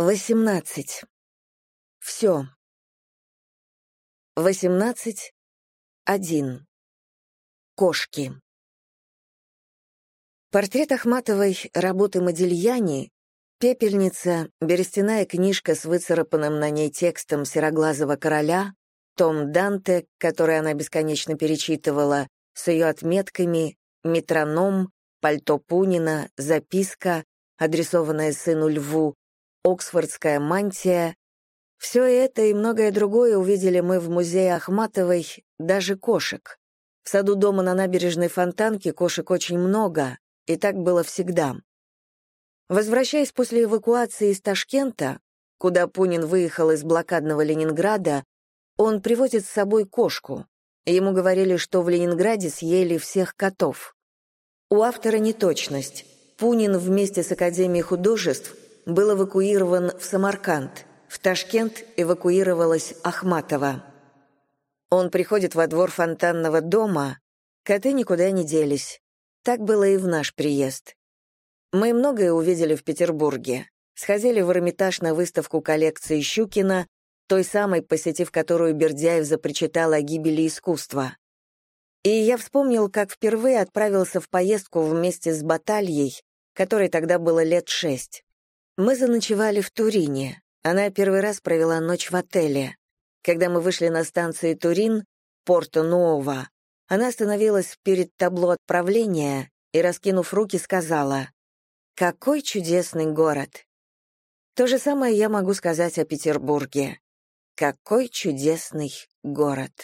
18. Все. 18. 1. Кошки. Портрет Ахматовой работы Модильяни, пепельница, берестяная книжка с выцарапанным на ней текстом сероглазого короля, том Данте, который она бесконечно перечитывала, с ее отметками, метроном, пальто Пунина, записка, адресованная сыну Льву, Оксфордская мантия. Все это и многое другое увидели мы в музее Ахматовой, даже кошек. В саду дома на набережной Фонтанке кошек очень много, и так было всегда. Возвращаясь после эвакуации из Ташкента, куда Пунин выехал из блокадного Ленинграда, он привозит с собой кошку. Ему говорили, что в Ленинграде съели всех котов. У автора неточность. Пунин вместе с Академией художеств был эвакуирован в Самарканд. В Ташкент эвакуировалась Ахматова. Он приходит во двор фонтанного дома, коты никуда не делись. Так было и в наш приезд. Мы многое увидели в Петербурге. Сходили в Эрмитаж на выставку коллекции Щукина, той самой, посетив которую Бердяев запричитал о гибели искусства. И я вспомнил, как впервые отправился в поездку вместе с Батальей, которой тогда было лет шесть. Мы заночевали в Турине. Она первый раз провела ночь в отеле. Когда мы вышли на станции Турин, Порто-Нуова, она остановилась перед табло отправления и, раскинув руки, сказала «Какой чудесный город!» То же самое я могу сказать о Петербурге. Какой чудесный город!